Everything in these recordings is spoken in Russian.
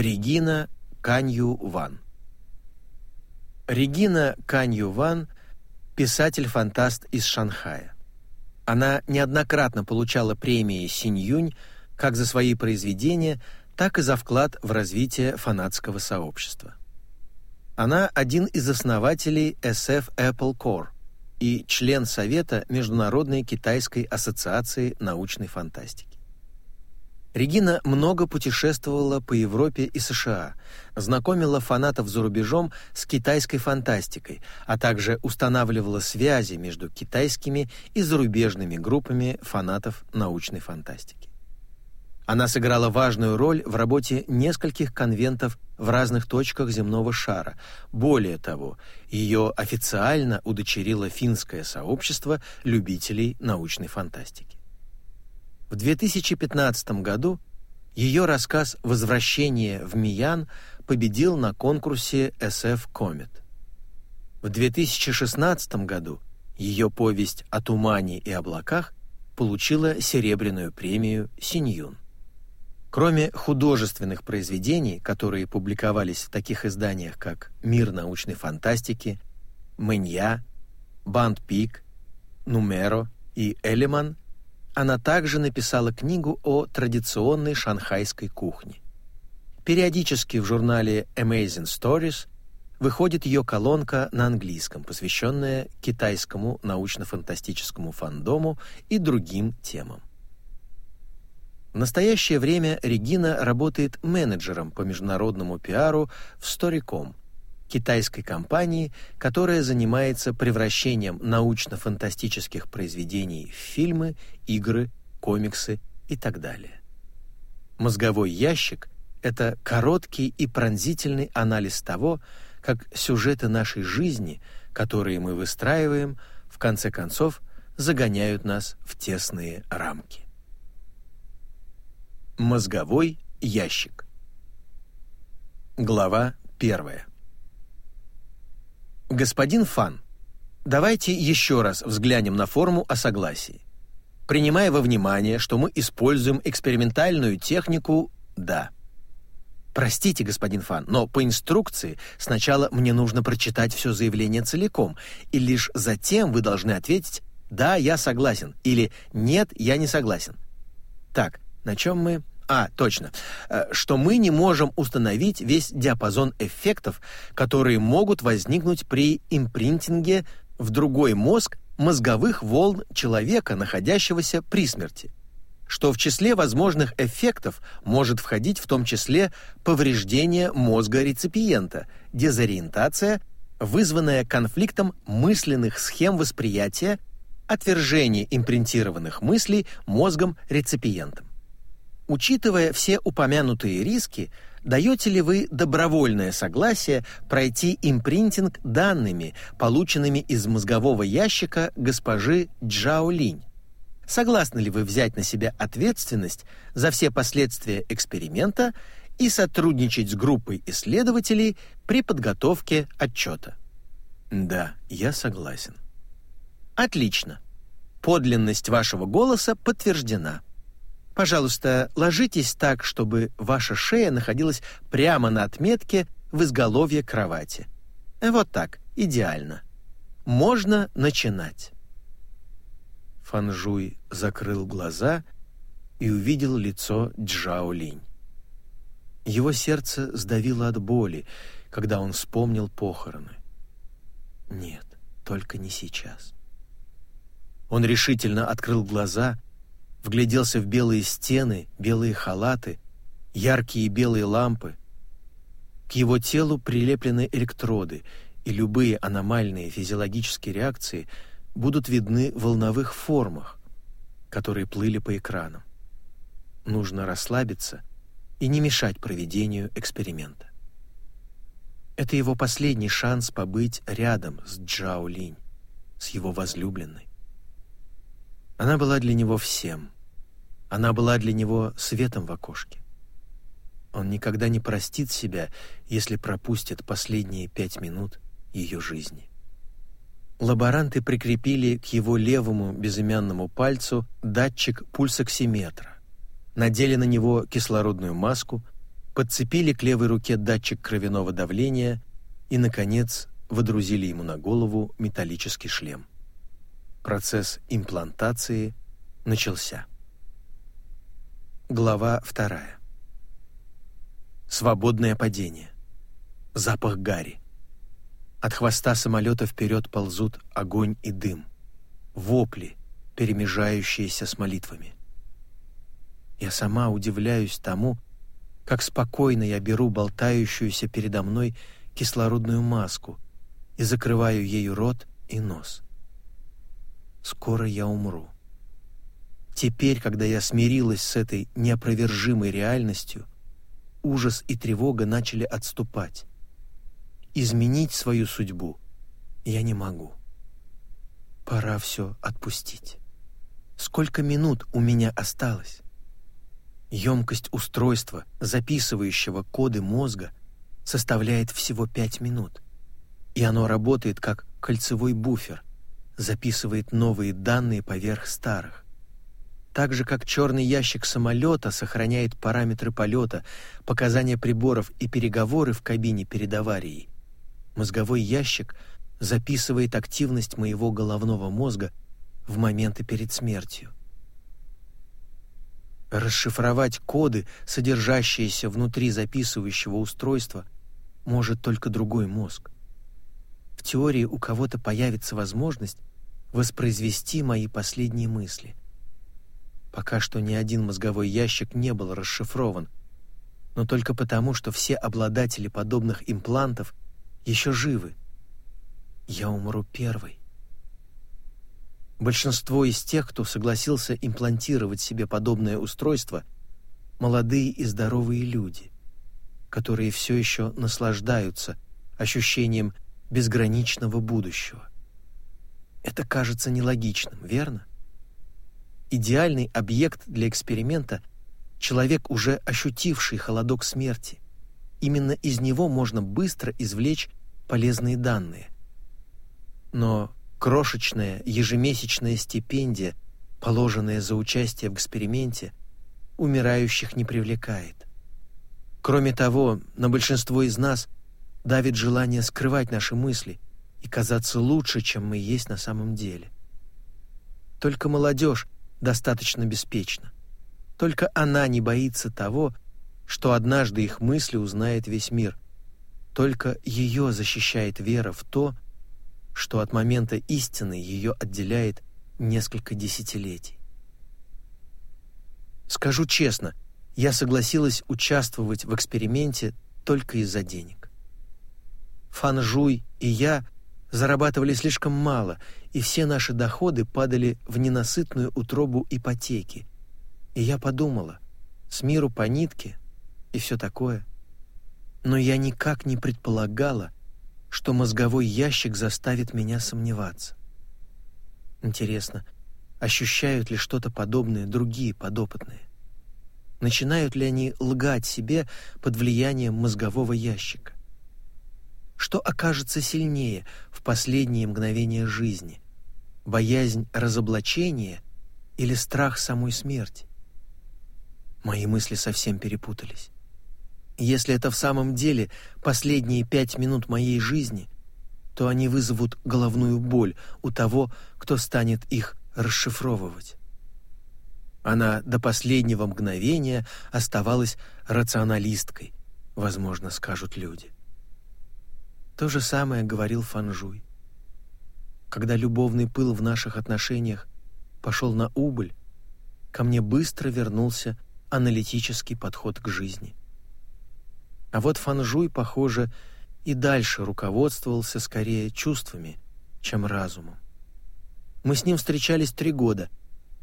Регина Канью Ван Регина Канью Ван – писатель-фантаст из Шанхая. Она неоднократно получала премии Синь-Юнь как за свои произведения, так и за вклад в развитие фанатского сообщества. Она один из основателей SF Apple Core и член Совета Международной китайской ассоциации научной фантастики. Регина много путешествовала по Европе и США, знакомила фанатов за рубежом с китайской фантастикой, а также устанавливала связи между китайскими и зарубежными группами фанатов научной фантастики. Она сыграла важную роль в работе нескольких конвентов в разных точках земного шара. Более того, ее официально удочерило финское сообщество любителей научной фантастики. В 2015 году ее рассказ «Возвращение в Миян» победил на конкурсе SF Comet. В 2016 году ее повесть «О тумане и облаках» получила серебряную премию Синьюн. Кроме художественных произведений, которые публиковались в таких изданиях, как «Мир научной фантастики», «Мэнья», «Банд Пик», «Нумеро» и «Элеман», она также написала книгу о традиционной шанхайской кухне. Периодически в журнале Amazing Stories выходит ее колонка на английском, посвященная китайскому научно-фантастическому фандому и другим темам. В настоящее время Регина работает менеджером по международному пиару в Storycom, китайской компании, которая занимается превращением научно-фантастических произведений в фильмы, игры, комиксы и так далее. Мозговой ящик — это короткий и пронзительный анализ того, как сюжеты нашей жизни, которые мы выстраиваем, в конце концов загоняют нас в тесные рамки. Мозговой ящик. Глава первая. Господин Фан, давайте еще раз взглянем на форму о согласии. Принимая во внимание, что мы используем экспериментальную технику «да». Простите, господин Фан, но по инструкции сначала мне нужно прочитать все заявление целиком, и лишь затем вы должны ответить «да, я согласен» или «нет, я не согласен». Так, на чем мы? А, точно. Э, что мы не можем установить весь диапазон эффектов, которые могут возникнуть при импринтинге в другой мозг мозговых волн человека, находящегося при смерти. Что в числе возможных эффектов может входить в том числе повреждение мозга реципиента, дезориентация, вызванная конфликтом мысленных схем восприятия, отвержение импринтированных мыслей мозгом реципиентом. Учитывая все упомянутые риски, даете ли вы добровольное согласие пройти импринтинг данными, полученными из мозгового ящика госпожи Джао Линь? Согласны ли вы взять на себя ответственность за все последствия эксперимента и сотрудничать с группой исследователей при подготовке отчета? Да, я согласен. Отлично. Подлинность вашего голоса подтверждена. Пожалуйста, ложитесь так, чтобы ваша шея находилась прямо на отметке в изголовье кровати. Вот так, идеально. Можно начинать. Фанжуй закрыл глаза и увидел лицо Джао Линь. Его сердце сдавило от боли, когда он вспомнил похороны. Нет, только не сейчас. Он решительно открыл глаза вгляделся в белые стены, белые халаты, яркие белые лампы. К его телу прилеплены электроды, и любые аномальные физиологические реакции будут видны в волновых формах, которые плыли по экранам. Нужно расслабиться и не мешать проведению эксперимента. Это его последний шанс побыть рядом с Джао Линь, с его возлюбленной. Она была для него всем. Она была для него светом в окошке. Он никогда не простит себя, если пропустит последние пять минут ее жизни. Лаборанты прикрепили к его левому безымянному пальцу датчик пульсоксиметра, надели на него кислородную маску, подцепили к левой руке датчик кровяного давления и, наконец, водрузили ему на голову металлический шлем. Процесс имплантации начался. Глава вторая. Свободное падение. Запах гари. От хвоста самолета вперед ползут огонь и дым. Вопли, перемежающиеся с молитвами. Я сама удивляюсь тому, как спокойно я беру болтающуюся передо мной кислородную маску и закрываю ею рот и нос. Скоро я умру. Теперь, когда я смирилась с этой неопровержимой реальностью, ужас и тревога начали отступать. Изменить свою судьбу я не могу. Пора все отпустить. Сколько минут у меня осталось? Емкость устройства, записывающего коды мозга, составляет всего 5 минут, и оно работает как кольцевой буфер, записывает новые данные поверх старых. Так же, как черный ящик самолета сохраняет параметры полета, показания приборов и переговоры в кабине перед аварией, мозговой ящик записывает активность моего головного мозга в моменты перед смертью. Расшифровать коды, содержащиеся внутри записывающего устройства, может только другой мозг. В теории у кого-то появится возможность воспроизвести мои последние мысли. Пока что ни один мозговой ящик не был расшифрован, но только потому, что все обладатели подобных имплантов еще живы. Я умру первой. Большинство из тех, кто согласился имплантировать себе подобное устройство, молодые и здоровые люди, которые все еще наслаждаются ощущением безграничного будущего. Это кажется нелогичным, верно? Идеальный объект для эксперимента — человек, уже ощутивший холодок смерти. Именно из него можно быстро извлечь полезные данные. Но Крошечная ежемесячная стипендия, положенная за участие в эксперименте, умирающих не привлекает. Кроме того, на большинство из нас давит желание скрывать наши мысли и казаться лучше, чем мы есть на самом деле. Только молодежь достаточно беспечна. Только она не боится того, что однажды их мысли узнает весь мир. Только ее защищает вера в то, что от момента истины ее отделяет несколько десятилетий. Скажу честно, я согласилась участвовать в эксперименте только из-за денег. Фанжуй и я зарабатывали слишком мало, и все наши доходы падали в ненасытную утробу ипотеки. И я подумала, с миру по нитке и все такое. Но я никак не предполагала, что мозговой ящик заставит меня сомневаться. Интересно, ощущают ли что-то подобное другие подопытные? Начинают ли они лгать себе под влиянием мозгового ящика? Что окажется сильнее в последние мгновения жизни? Боязнь разоблачения или страх самой смерти? Мои мысли совсем перепутались. Если это в самом деле последние пять минут моей жизни, то они вызовут головную боль у того, кто станет их расшифровывать. Она до последнего мгновения оставалась рационалисткой, возможно, скажут люди. То же самое говорил Фанжуй. Когда любовный пыл в наших отношениях пошел на убыль, ко мне быстро вернулся аналитический подход к жизни. А вот Фанжуй, похоже, и дальше руководствовался скорее чувствами, чем разумом. Мы с ним встречались три года,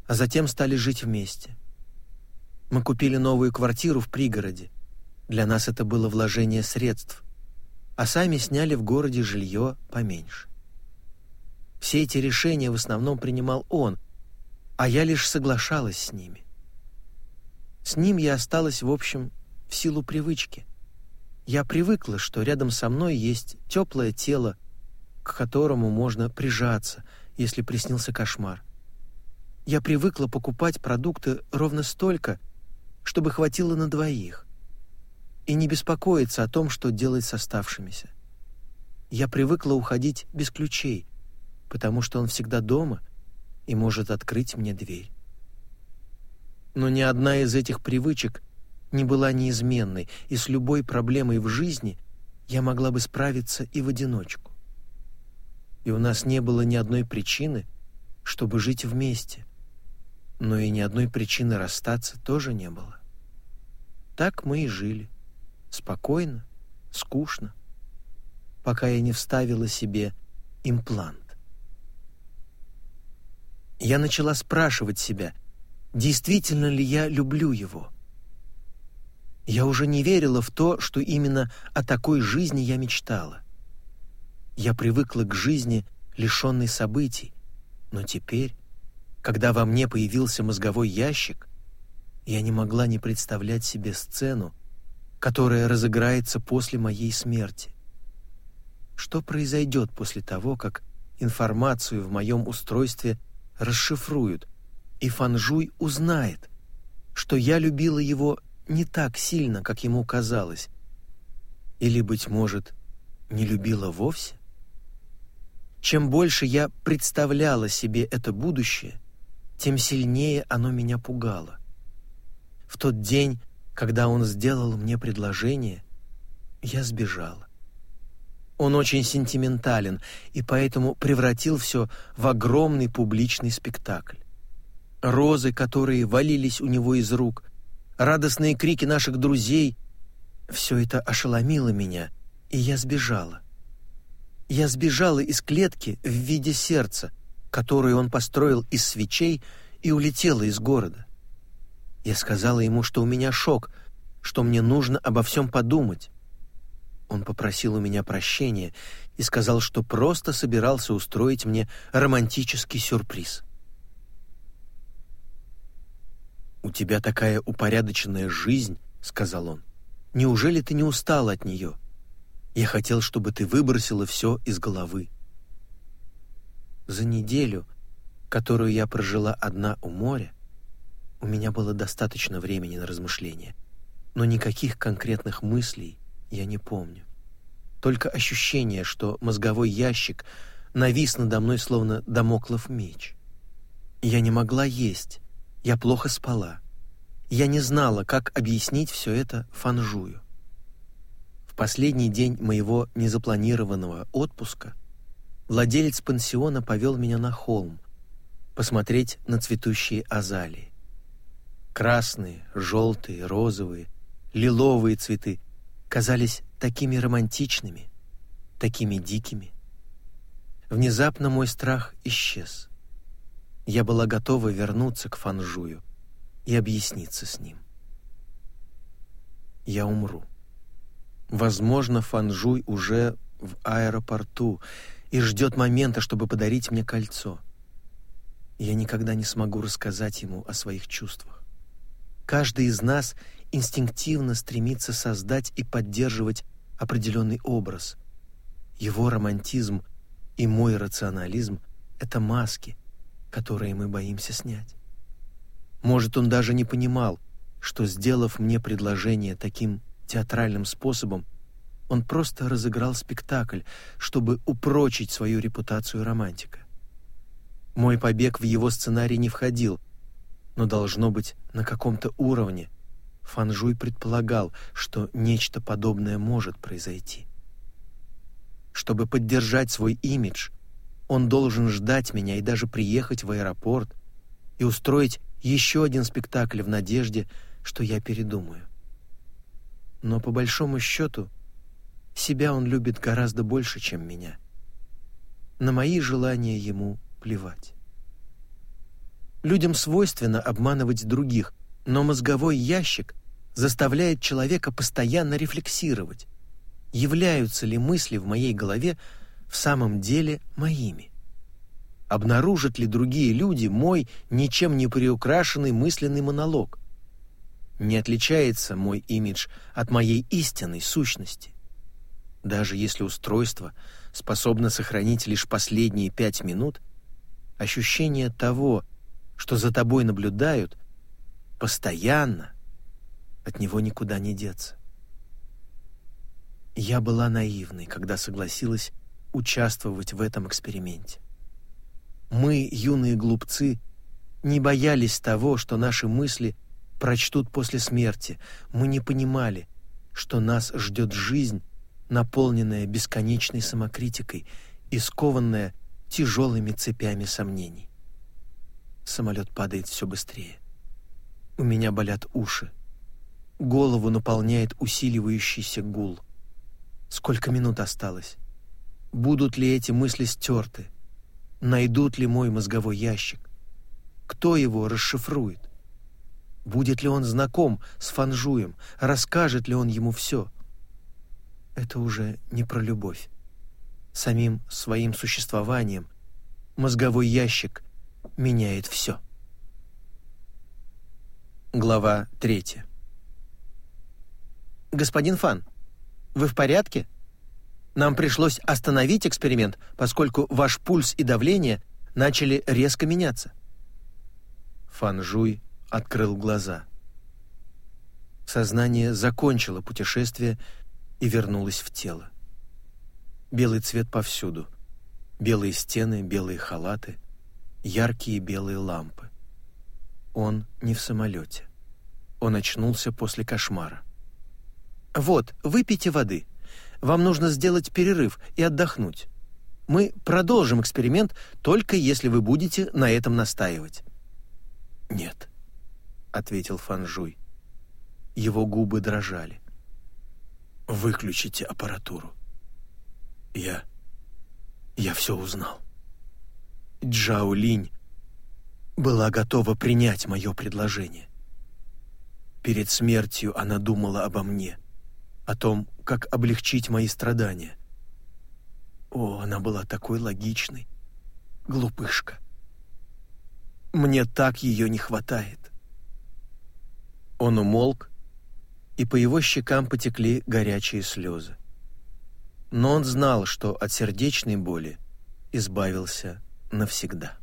а затем стали жить вместе. Мы купили новую квартиру в пригороде. Для нас это было вложение средств, а сами сняли в городе жилье поменьше. Все эти решения в основном принимал он, а я лишь соглашалась с ними. С ним я осталась, в общем, в силу привычки. Я привыкла, что рядом со мной есть теплое тело, к которому можно прижаться, если приснился кошмар. Я привыкла покупать продукты ровно столько, чтобы хватило на двоих. И не беспокоиться о том, что делать с оставшимися. Я привыкла уходить без ключей, потому что он всегда дома и может открыть мне дверь. Но ни одна из этих привычек не была неизменной, и с любой проблемой в жизни я могла бы справиться и в одиночку. И у нас не было ни одной причины, чтобы жить вместе, но и ни одной причины расстаться тоже не было. Так мы и жили, спокойно, скучно, пока я не вставила себе имплант. Я начала спрашивать себя, действительно ли я люблю его. Я уже не верила в то, что именно о такой жизни я мечтала. Я привыкла к жизни, лишенной событий, но теперь, когда во мне появился мозговой ящик, я не могла не представлять себе сцену, которая разыграется после моей смерти. Что произойдет после того, как информацию в моем устройстве расшифруют, и Фанжуй узнает, что я любила его не так сильно, как ему казалось, или, быть может, не любила вовсе? Чем больше я представляла себе это будущее, тем сильнее оно меня пугало. В тот день, когда он сделал мне предложение, я сбежала. Он очень сентиментален и поэтому превратил все в огромный публичный спектакль. Розы, которые валились у него из рук, радостные крики наших друзей — все это ошеломило меня, и я сбежала. Я сбежала из клетки в виде сердца, которую он построил из свечей, и улетела из города. Я сказала ему, что у меня шок, что мне нужно обо всем подумать. Он попросил у меня прощения и сказал, что просто собирался устроить мне романтический сюрприз. «У тебя такая упорядоченная жизнь», — сказал он. «Неужели ты не устал от нее? Я хотел, чтобы ты выбросила все из головы». За неделю, которую я прожила одна у моря, у меня было достаточно времени на размышления, но никаких конкретных мыслей я не помню. Только ощущение, что мозговой ящик навис надо мной словно домоклов меч. Я не могла есть, я плохо спала. Я не знала, как объяснить все это Фанжую. В последний день моего незапланированного отпуска владелец пансиона повел меня на холм посмотреть на цветущие азалии. Красные, желтые, розовые, лиловые цветы казались такими романтичными, такими дикими. Внезапно мой страх исчез. Я была готова вернуться к Фанжую и объясниться с ним. Я умру. Возможно, Фанжуй уже в аэропорту и ждет момента, чтобы подарить мне кольцо. Я никогда не смогу рассказать ему о своих чувствах. Каждый из нас инстинктивно стремится создать и поддерживать определенный образ. Его романтизм и мой рационализм — это маски, которые мы боимся снять. Может, он даже не понимал, что, сделав мне предложение таким театральным способом, он просто разыграл спектакль, чтобы упрочить свою репутацию романтика. Мой побег в его сценарий не входил, но, должно быть, на каком-то уровне Фанжуй предполагал, что нечто подобное может произойти. Чтобы поддержать свой имидж, он должен ждать меня и даже приехать в аэропорт и устроить еще один спектакль в надежде, что я передумаю. Но по большому счету, себя он любит гораздо больше, чем меня. На мои желания ему плевать. Людям свойственно обманывать других, но мозговой ящик заставляет человека постоянно рефлексировать, являются ли мысли в моей голове в самом деле моими. Обнаружат ли другие люди мой ничем не приукрашенный мысленный монолог? Не отличается мой имидж от моей истинной сущности. Даже если устройство способно сохранить лишь последние пять минут, ощущение того, что за тобой наблюдают, постоянно, от него никуда не деться. Я была наивной, когда согласилась участвовать в этом эксперименте. Мы, юные глупцы, не боялись того, что наши мысли прочтут после смерти. Мы не понимали, что нас ждет жизнь, наполненная бесконечной самокритикой и скованная тяжелыми цепями сомнений. Самолет падает все быстрее. У меня болят уши. Голову наполняет усиливающийся гул. Сколько минут осталось? Будут ли эти мысли стерты? Найдут ли мой мозговой ящик? Кто его расшифрует? Будет ли он знаком с Фанжуем? Расскажет ли он ему все? Это уже не про любовь. Самим своим существованием мозговой ящик меняет все. Глава третья. «Господин Фан, вы в порядке? Нам пришлось остановить эксперимент, поскольку ваш пульс и давление начали резко меняться». Фан Жуй открыл глаза. Сознание закончило путешествие и вернулось в тело. Белый цвет повсюду. Белые стены, белые халаты, яркие белые лампы. Он не в самолете. Он очнулся после кошмара. «Вот, выпейте воды. Вам нужно сделать перерыв и отдохнуть. Мы продолжим эксперимент, только если вы будете на этом настаивать». «Нет», — ответил Фанжуй. Его губы дрожали. «Выключите аппаратуру. Я... я все узнал». Джао Линь была готова принять мое предложение. Перед смертью она думала обо мне — о том, как облегчить мои страдания. О, она была такой логичной. Глупышка. Мне так ее не хватает. Он умолк, и по его щекам потекли горячие слезы. Но он знал, что от сердечной боли избавился навсегда.